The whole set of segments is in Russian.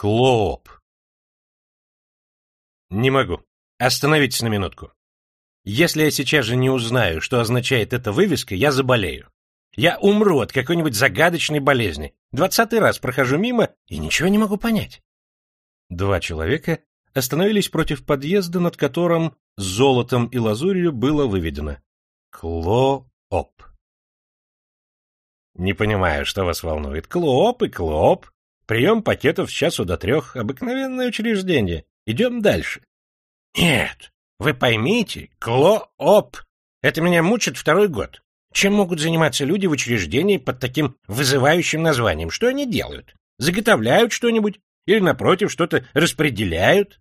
Клоп. Не могу. Остановитесь на минутку. Если я сейчас же не узнаю, что означает эта вывеска, я заболею. Я умру от какой-нибудь загадочной болезни. Двадцатый раз прохожу мимо и ничего не могу понять. Два человека остановились против подъезда, над которым золотом и лазурью было выведено «Клооп». Не понимаю, что вас волнует. Клооп и Клооп. Прием пакетов с часу до трех. Обыкновенное учреждение. Идем дальше. Нет, вы поймите, Клооп. Это меня мучит второй год. Чем могут заниматься люди в учреждении под таким вызывающим названием? Что они делают? Заготовляют что-нибудь? Или, напротив, что-то распределяют?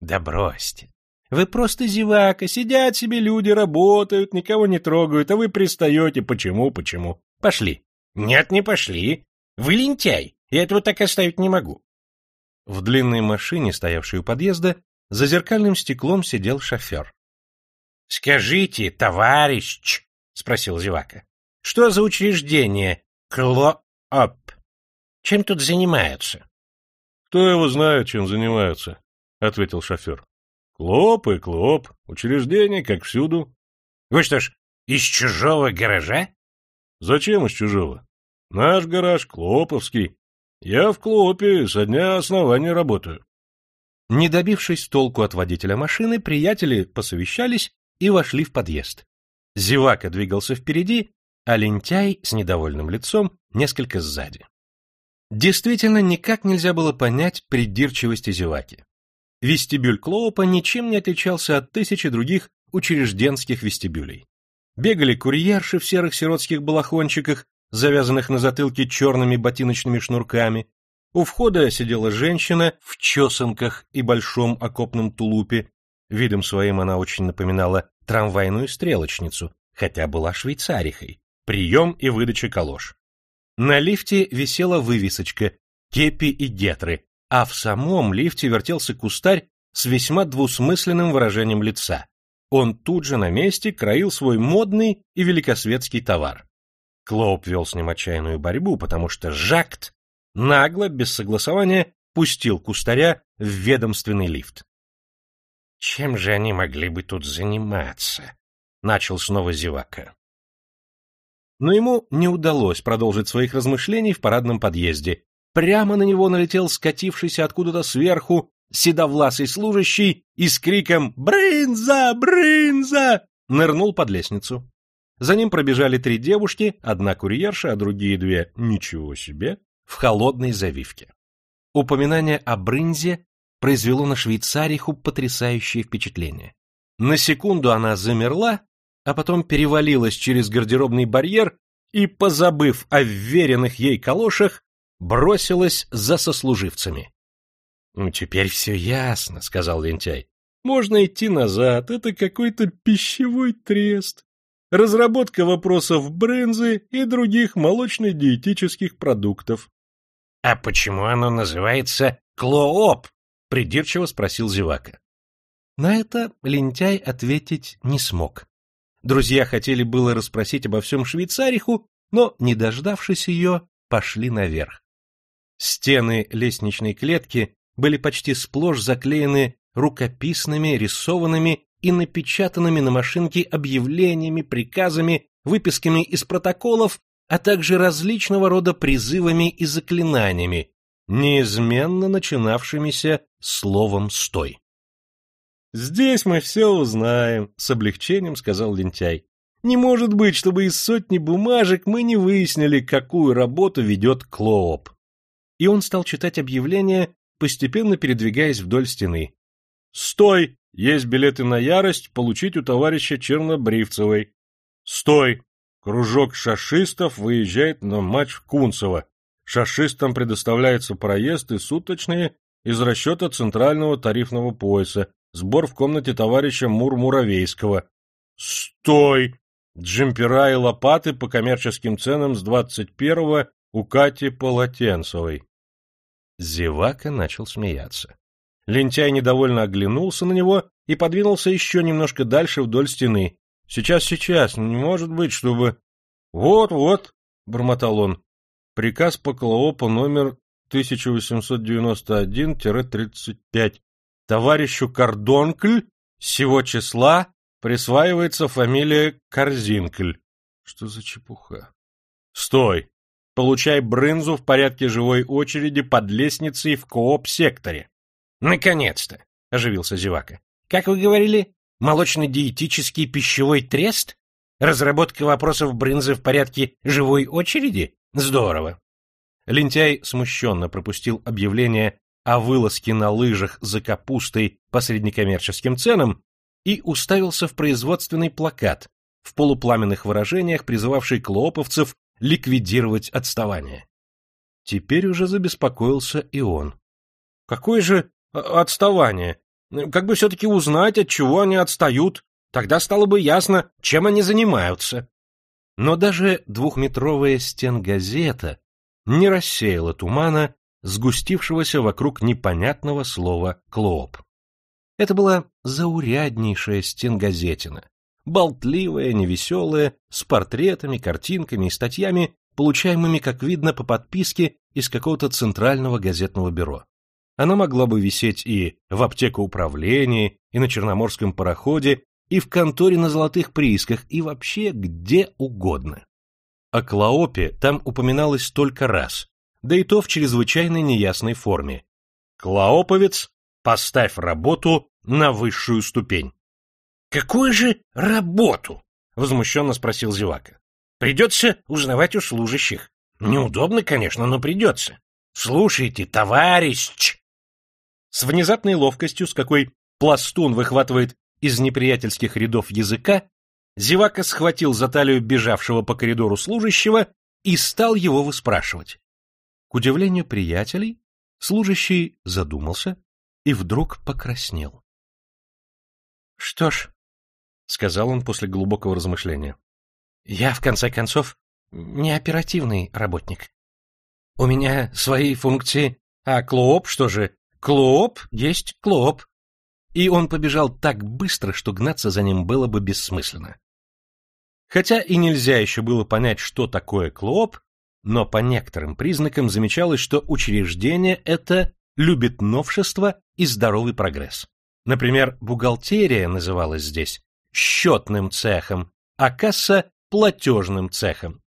Да бросьте. Вы просто зевака, сидят себе люди, работают, никого не трогают, а вы пристаете. Почему, почему? Пошли. Нет, не пошли. Вы лентяй. Я этого так оставить не могу. В длинной машине, стоявшей у подъезда, за зеркальным стеклом сидел шофер. — Скажите, товарищ, — спросил зевака, — что за учреждение Клооп? Чем тут занимаются? — Кто его знает, чем занимаются, — ответил шофер. — Клоп и клоп, учреждение, как всюду. — Вы что ж, из чужого гаража? — Зачем из чужого? Наш гараж Клоповский. Я в Клопе со дня основания работаю. Не добившись толку от водителя машины, приятели посовещались и вошли в подъезд. Зевака двигался впереди, а лентяй с недовольным лицом несколько сзади. Действительно, никак нельзя было понять придирчивости зеваки. Вестибюль Клоупа ничем не отличался от тысячи других учрежденских вестибюлей. Бегали курьерши в серых сиротских балахончиках, завязанных на затылке черными ботиночными шнурками. У входа сидела женщина в чесанках и большом окопном тулупе. Видом своим она очень напоминала трамвайную стрелочницу, хотя была швейцарихой. Прием и выдача калош. На лифте висела вывесочка «Кепи и гетры», а в самом лифте вертелся кустарь с весьма двусмысленным выражением лица. Он тут же на месте краил свой модный и великосветский товар. Клоуп вел с ним отчаянную борьбу, потому что Жакт нагло, без согласования, пустил кустаря в ведомственный лифт. «Чем же они могли бы тут заниматься?» — начал снова зевака. Но ему не удалось продолжить своих размышлений в парадном подъезде. Прямо на него налетел скатившийся откуда-то сверху седовласый служащий и с криком «Брынза! Брынза!» нырнул под лестницу. За ним пробежали три девушки, одна курьерша, а другие две, ничего себе, в холодной завивке. Упоминание о брынзе произвело на швейцариху потрясающее впечатление. На секунду она замерла, а потом перевалилась через гардеробный барьер и, позабыв о вверенных ей калошах, бросилась за сослуживцами. — Ну, теперь все ясно, — сказал лентяй. — Можно идти назад, это какой-то пищевой трест. Разработка вопросов брынзы и других молочно-диетических продуктов. — А почему оно называется клооп? — придирчиво спросил зевака. На это лентяй ответить не смог. Друзья хотели было расспросить обо всем швейцариху, но, не дождавшись ее, пошли наверх. Стены лестничной клетки были почти сплошь заклеены рукописными, рисованными и напечатанными на машинке объявлениями, приказами, выписками из протоколов, а также различного рода призывами и заклинаниями, неизменно начинавшимися словом «стой». «Здесь мы все узнаем», — с облегчением сказал лентяй. «Не может быть, чтобы из сотни бумажек мы не выяснили, какую работу ведет Клооп». И он стал читать объявления, постепенно передвигаясь вдоль стены. «Стой! Есть билеты на ярость получить у товарища Чернобривцевой. Стой! Кружок шашистов выезжает на матч в Кунцево. Шашистам предоставляется проезд и суточные из расчета центрального тарифного пояса, Сбор в комнате товарища Мур-Муравейского. Стой! Джемпера и лопаты по коммерческим ценам с двадцать первого у Кати Полотенцевой. Зевака начал смеяться. Лентяй недовольно оглянулся на него и подвинулся еще немножко дальше вдоль стены. «Сейчас, сейчас, не может быть, чтобы...» «Вот-вот», — бормотал он, — «приказ по Клоопу номер 1891-35. Товарищу Кордонкль сего числа присваивается фамилия Корзинкль. Что за чепуха? Стой! Получай брынзу в порядке живой очереди под лестницей в кооп-секторе. Наконец-то! — оживился Зевака. — Как вы говорили, молочно-диетический пищевой трест? Разработка вопросов брынзы в порядке живой очереди? Здорово. Лентяй смущенно пропустил объявление о вылазке на лыжах за капустой по среднекоммерческим ценам и уставился в производственный плакат, в полупламенных выражениях призывавший клооповцев ликвидировать отставание. Теперь уже забеспокоился и он. Какое же отставание? Как бы все-таки узнать, от чего они отстают, тогда стало бы ясно, чем они занимаются. Но даже двухметровая стенгазета не рассеяла тумана, сгустившегося вокруг непонятного слова «клоп». Это была зауряднейшая стенгазетина, болтливая, невеселая, с портретами, картинками и статьями, получаемыми, как видно, по подписке из какого-то центрального газетного бюро. Она могла бы висеть и в аптекоуправлении, и на Черноморском пароходе, и в конторе на золотых приисках, и вообще где угодно. О Клоопе там упоминалось только раз, да и то в чрезвычайно неясной форме. Клооповец, поставь работу на высшую ступень. — Какую же работу? — возмущенно спросил Зевака. — Придется узнавать у служащих. Неудобно, конечно, но придется. Слушайте, товарищ! С внезапной ловкостью, с какой пластун выхватывает из неприятельских рядов языка, Зевака схватил за талию бежавшего по коридору служащего и стал его выспрашивать. К удивлению приятелей, служащий задумался и вдруг покраснел. — Что ж, — сказал он после глубокого размышления, — я, в конце концов, не оперативный работник. У меня свои функции, а Клооп, что же, Клооп есть Клооп. И он побежал так быстро, что гнаться за ним было бы бессмысленно. Хотя и нельзя еще было понять, что такое Клооп, но по некоторым признакам замечалось, что учреждение это любит новшество и здоровый прогресс. Например, бухгалтерия называлась здесь счетным цехом, а касса – платежным цехом.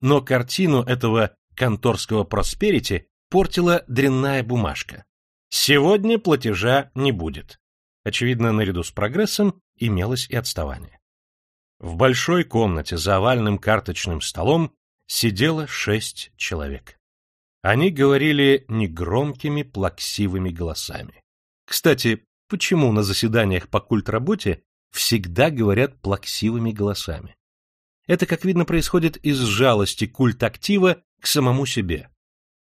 Но картину этого конторского просперити портила дрянная бумажка. Сегодня платежа не будет. Очевидно, наряду с прогрессом имелось и отставание. В большой комнате за овальным карточным столом сидело шесть человек. Они говорили негромкими, плаксивыми голосами. Кстати, почему на заседаниях по культработе всегда говорят плаксивыми голосами? Это, как видно, происходит из жалости культ актива к самому себе.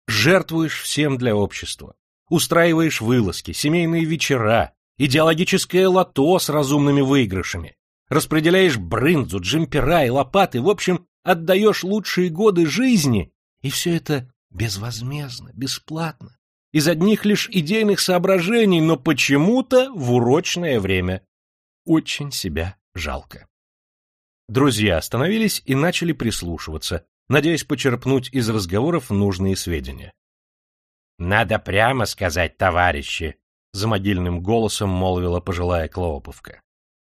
Жертвуешь всем для общества, устраиваешь вылазки, семейные вечера, идеологическое лото с разумными выигрышами, распределяешь брынзу, джемпера и лопаты, в общем, отдаешь лучшие годы жизни, и все это безвозмездно, бесплатно, из одних лишь идейных соображений, но почему-то в урочное время. Очень себя жалко. Друзья остановились и начали прислушиваться, надеясь почерпнуть из разговоров нужные сведения. Надо прямо сказать, товарищи, за могильным голосом молвила пожилая Клооповка.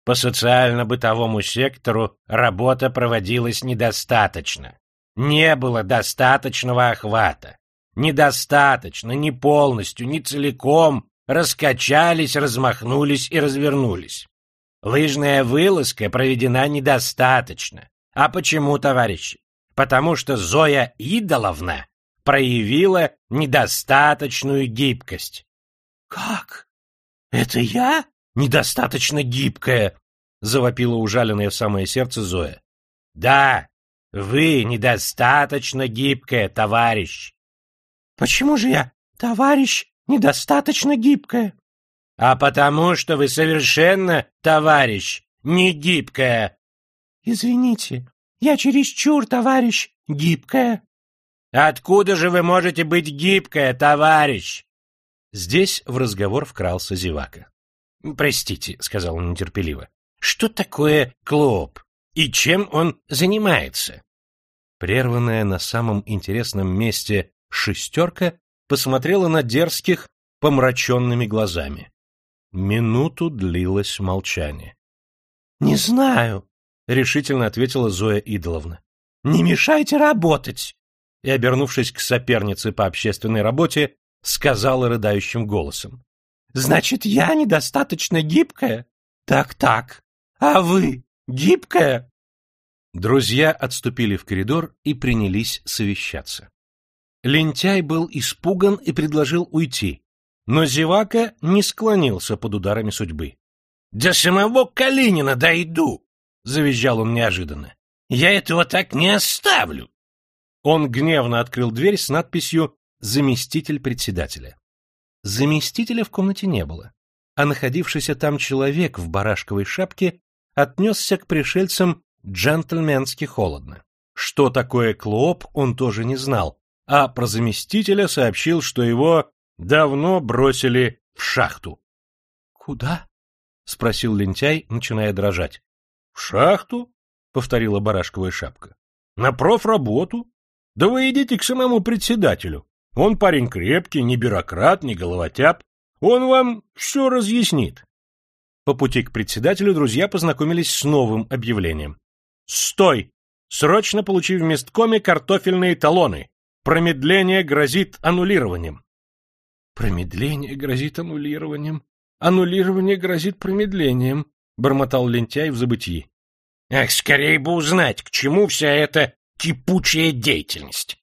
По социально-бытовому сектору работа проводилась недостаточно. Не было достаточного охвата. Недостаточно, не полностью, не целиком раскачались, размахнулись и развернулись. Лыжная вылазка проведена недостаточно. А почему, товарищи? Потому что Зоя Идоловна проявила недостаточную гибкость. — Как? Это я недостаточно гибкая? — завопила ужаленная в самое сердце Зоя. — Да, вы недостаточно гибкая, товарищ. — Почему же я, товарищ, недостаточно гибкая? — А потому что вы совершенно, товарищ, не гибкая. — Извините, я чересчур, товарищ, гибкая. Откуда же вы можете быть гибкая, товарищ? Здесь в разговор вкрался зевака. Простите, сказал он нетерпеливо. Что такое клоп и чем он занимается? Прерванная на самом интересном месте шестерка посмотрела на дерзких, помраченными глазами. Минуту длилось молчание. — Не знаю, — решительно ответила Зоя Идоловна. — Не мешайте работать! И, обернувшись к сопернице по общественной работе, сказала рыдающим голосом. — Значит, я недостаточно гибкая? Так-так. А вы гибкая? Друзья отступили в коридор и принялись совещаться. Лентяй был испуган и предложил уйти, но Зевака не склонился под ударами судьбы. — До самого Калинина дойду! — завизжал он неожиданно. — Я этого так не оставлю! Он гневно открыл дверь с надписью «Заместитель председателя». Заместителя в комнате не было, а находившийся там человек в барашковой шапке отнесся к пришельцам джентльменски холодно. Что такое клоп, он тоже не знал, а про заместителя сообщил, что его давно бросили в шахту. — Куда? — спросил лентяй, начиная дрожать. — В шахту? — повторила барашковая шапка. — На профработу. Да вы идите к самому председателю. Он парень крепкий, не бюрократ, не головотяп. Он вам все разъяснит. По пути к председателю друзья познакомились с новым объявлением. «Стой! Срочно получи в месткоме картофельные талоны. Промедление грозит аннулированием». «Промедление грозит аннулированием. Аннулирование грозит промедлением», — бормотал лентяй в забытии. «Ах, скорее бы узнать, к чему вся эта кипучая деятельность!»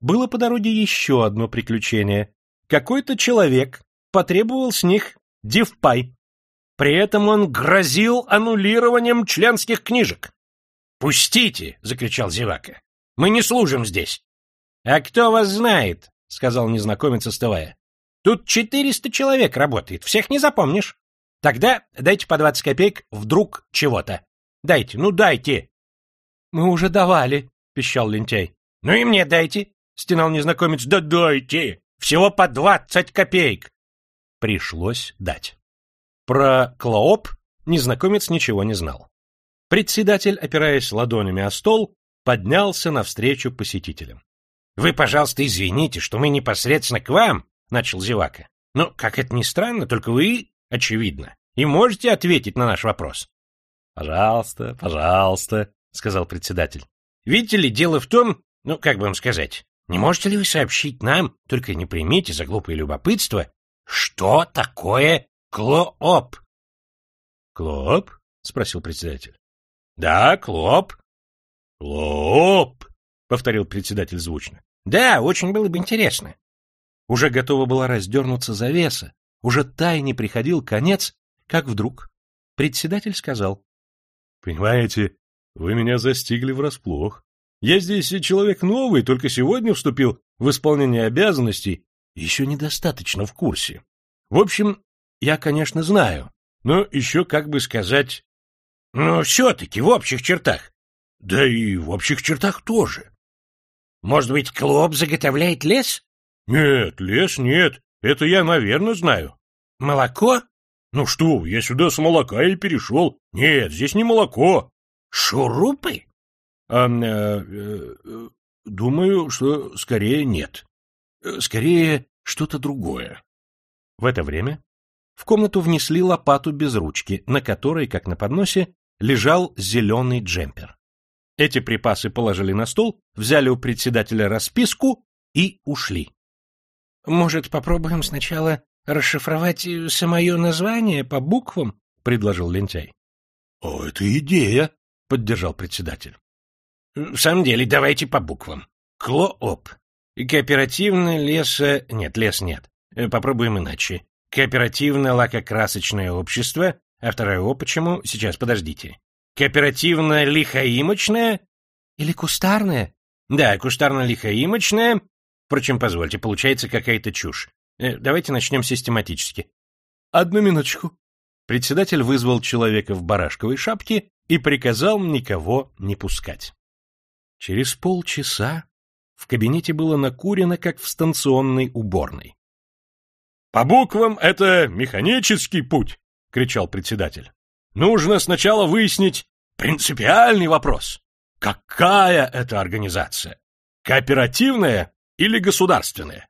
Было по дороге еще одно приключение. Какой-то человек потребовал с них дивпай. При этом он грозил аннулированием членских книжек. «Пустите!» — закричал Зевака. «Мы не служим здесь!» «А кто вас знает?» — сказал незнакомец, остывая. «Тут четыреста человек работает, всех не запомнишь. Тогда дайте по двадцать копеек вдруг чего-то. Дайте, ну дайте!» «Мы уже давали», — пищал лентяй. «Ну и мне дайте!» — стенал незнакомец. «Да дайте! Всего по двадцать копеек!» Пришлось дать. Про Клооп незнакомец ничего не знал. Председатель, опираясь ладонями о стол, поднялся навстречу посетителям. — Вы, пожалуйста, извините, что мы непосредственно к вам, — начал Зевака. — Но, как это ни странно, только вы, очевидно, и можете ответить на наш вопрос. — Пожалуйста, пожалуйста, — сказал председатель. — Видите ли, дело в том, ну, как бы вам сказать, не можете ли вы сообщить нам, только не примите за глупое любопытство, что такое клооп? — Клооп? — спросил председатель. — Да, клоп. — Клоп, — повторил председатель звучно. — Да, очень было бы интересно. Уже готова была раздернуться завеса, уже тайне приходил конец, как вдруг председатель сказал. — Понимаете, вы меня застигли врасплох. Я здесь человек новый, только сегодня вступил в исполнение обязанностей, еще недостаточно в курсе. В общем, я, конечно, знаю, но еще, как бы сказать... Но все-таки в общих чертах. Да и в общих чертах тоже. Может быть, Клоп заготовляет лес? Нет, лес нет. Это я, наверное, знаю. Молоко? Ну что, я сюда с молока и перешел. Нет, здесь не молоко. Шурупы? А, э, э, думаю, что скорее нет. Скорее, что-то другое. В это время в комнату внесли лопату без ручки, на которой, как на подносе, лежал зеленый джемпер. Эти припасы положили на стол, взяли у председателя расписку и ушли. — Может, попробуем сначала расшифровать самое название по буквам? — предложил лентяй. — О, это идея! — поддержал председатель. — В самом деле, давайте по буквам. Клооп. Кооперативное лесо... Нет, лес нет. Э, попробуем иначе. Кооперативно-лакокрасочное общество. А второе О почему? Сейчас, подождите. Кооперативно-лихоимочное? Или кустарное? Да, кустарно-лихоимочное. Впрочем, позвольте, получается какая-то чушь. Э, давайте начнем систематически. Одну минуточку. Председатель вызвал человека в барашковой шапке и приказал никого не пускать. Через полчаса в кабинете было накурено, как в станционной уборной. — По буквам это механический путь, — кричал председатель. — Нужно сначала выяснить принципиальный вопрос. Какая это организация? Кооперативная или государственная?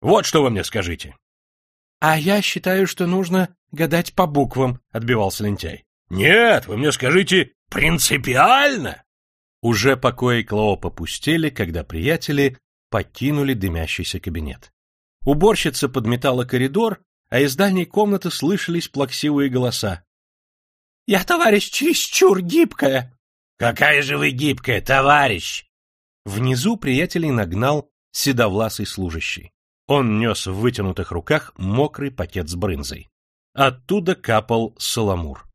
Вот что вы мне скажите. — А я считаю, что нужно гадать по буквам, — отбивался лентяй. — Нет, вы мне скажите принципиально. Уже покои Клоопа пустели, когда приятели покинули дымящийся кабинет. Уборщица подметала коридор, а из дальней комнаты слышались плаксивые голоса. — Я, товарищ, чересчур гибкая. — Какая же вы гибкая, товарищ! Внизу приятелей нагнал седовласый служащий. Он нес в вытянутых руках мокрый пакет с брынзой. Оттуда капал соломур.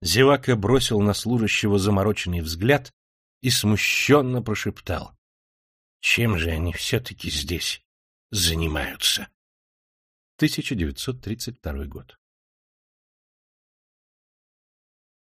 Зевака бросил на служащего замороченный взгляд и смущенно прошептал. — Чем же они все-таки здесь занимаются? 1932 год.